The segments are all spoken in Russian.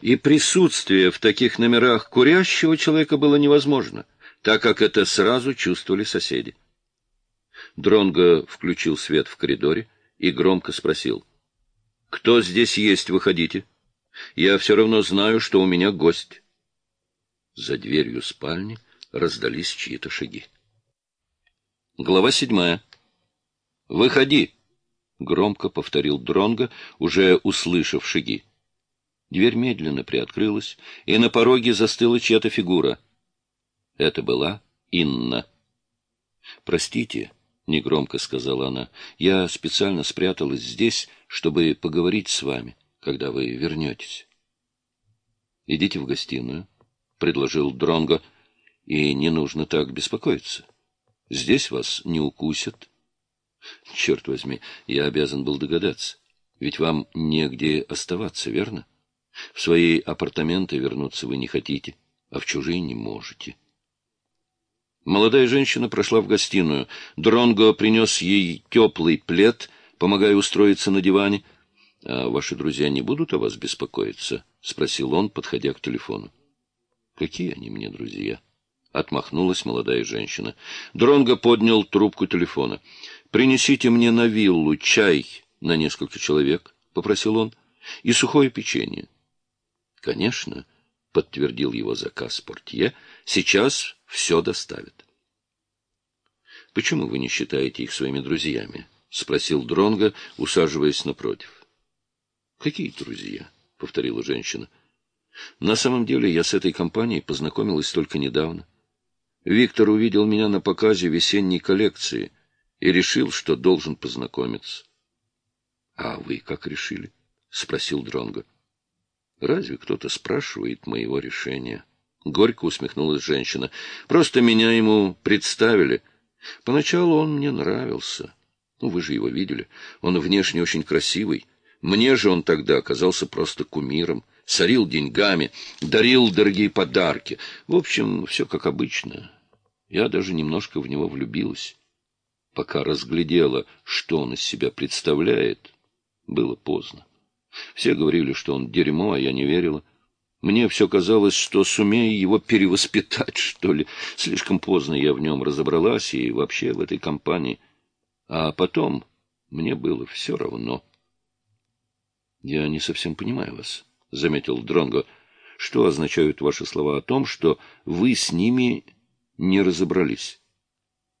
И присутствие в таких номерах курящего человека было невозможно, так как это сразу чувствовали соседи. Дронго включил свет в коридоре и громко спросил. — Кто здесь есть, выходите. Я все равно знаю, что у меня гость. За дверью спальни раздались чьи-то шаги. Глава седьмая. «Выходи!» — громко повторил Дронго, уже услышав шаги. Дверь медленно приоткрылась, и на пороге застыла чья-то фигура. Это была Инна. «Простите», — негромко сказала она, — «я специально спряталась здесь, чтобы поговорить с вами, когда вы вернетесь». «Идите в гостиную», — предложил Дронго, — «и не нужно так беспокоиться». Здесь вас не укусят. Черт возьми, я обязан был догадаться. Ведь вам негде оставаться, верно? В свои апартаменты вернуться вы не хотите, а в чужие не можете. Молодая женщина прошла в гостиную. Дронго принес ей теплый плед, помогая устроиться на диване. — А ваши друзья не будут о вас беспокоиться? — спросил он, подходя к телефону. — Какие они мне друзья? отмахнулась молодая женщина. Дронго поднял трубку телефона. «Принесите мне на виллу чай на несколько человек», — попросил он, — «и сухое печенье». «Конечно», — подтвердил его заказ портье, — «сейчас все доставят». «Почему вы не считаете их своими друзьями?» — спросил Дронго, усаживаясь напротив. «Какие друзья?» — повторила женщина. «На самом деле я с этой компанией познакомилась только недавно». Виктор увидел меня на показе весенней коллекции и решил, что должен познакомиться. — А вы как решили? — спросил Дронго. — Разве кто-то спрашивает моего решения? Горько усмехнулась женщина. — Просто меня ему представили. Поначалу он мне нравился. Ну, вы же его видели. Он внешне очень красивый. Мне же он тогда оказался просто кумиром. Сорил деньгами, дарил дорогие подарки. В общем, все как обычно. Я даже немножко в него влюбилась. Пока разглядела, что он из себя представляет, было поздно. Все говорили, что он дерьмо, а я не верила. Мне все казалось, что сумею его перевоспитать, что ли. Слишком поздно я в нем разобралась и вообще в этой компании. А потом мне было все равно. — Я не совсем понимаю вас, — заметил Дронго. — Что означают ваши слова о том, что вы с ними не разобрались.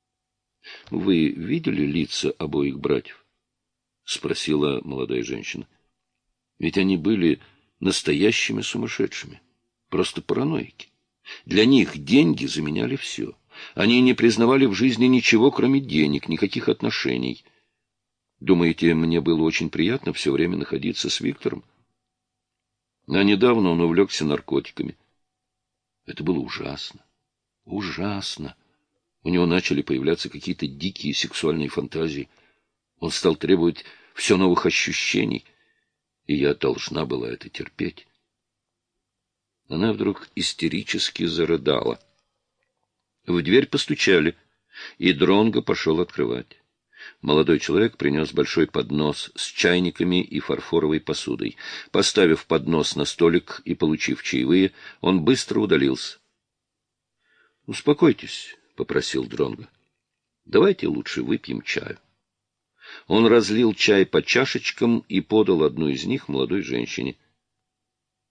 — Вы видели лица обоих братьев? — спросила молодая женщина. — Ведь они были настоящими сумасшедшими, просто параноики. Для них деньги заменяли все. Они не признавали в жизни ничего, кроме денег, никаких отношений. Думаете, мне было очень приятно все время находиться с Виктором? А недавно он увлекся наркотиками. Это было ужасно. Ужасно. У него начали появляться какие-то дикие сексуальные фантазии. Он стал требовать все новых ощущений, и я должна была это терпеть. Она вдруг истерически зарыдала. В дверь постучали, и Дронго пошел открывать. Молодой человек принес большой поднос с чайниками и фарфоровой посудой. Поставив поднос на столик и получив чаевые, он быстро удалился. — Успокойтесь, — попросил Дронго. — Давайте лучше выпьем чаю. Он разлил чай по чашечкам и подал одну из них молодой женщине.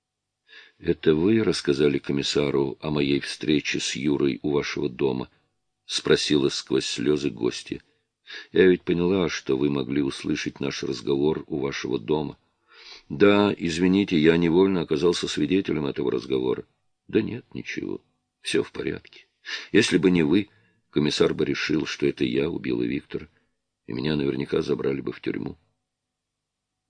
— Это вы рассказали комиссару о моей встрече с Юрой у вашего дома? — спросила сквозь слезы гостья. — Я ведь поняла, что вы могли услышать наш разговор у вашего дома. — Да, извините, я невольно оказался свидетелем этого разговора. — Да нет, ничего, все в порядке. Если бы не вы, комиссар бы решил, что это я убила Виктора, и меня наверняка забрали бы в тюрьму.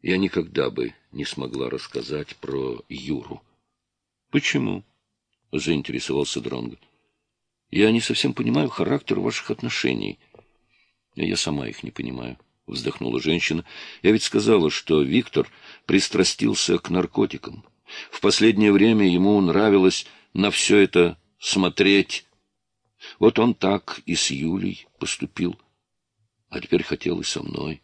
Я никогда бы не смогла рассказать про Юру. — Почему? — заинтересовался Дронго. — Я не совсем понимаю характер ваших отношений. — Я сама их не понимаю, — вздохнула женщина. — Я ведь сказала, что Виктор пристрастился к наркотикам. В последнее время ему нравилось на все это смотреть вот он так и с Юлей поступил, а теперь хотел и со мной.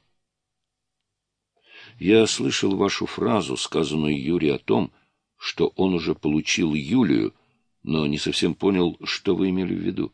Я слышал вашу фразу, сказанную Юре о том, что он уже получил Юлию, но не совсем понял, что вы имели в виду.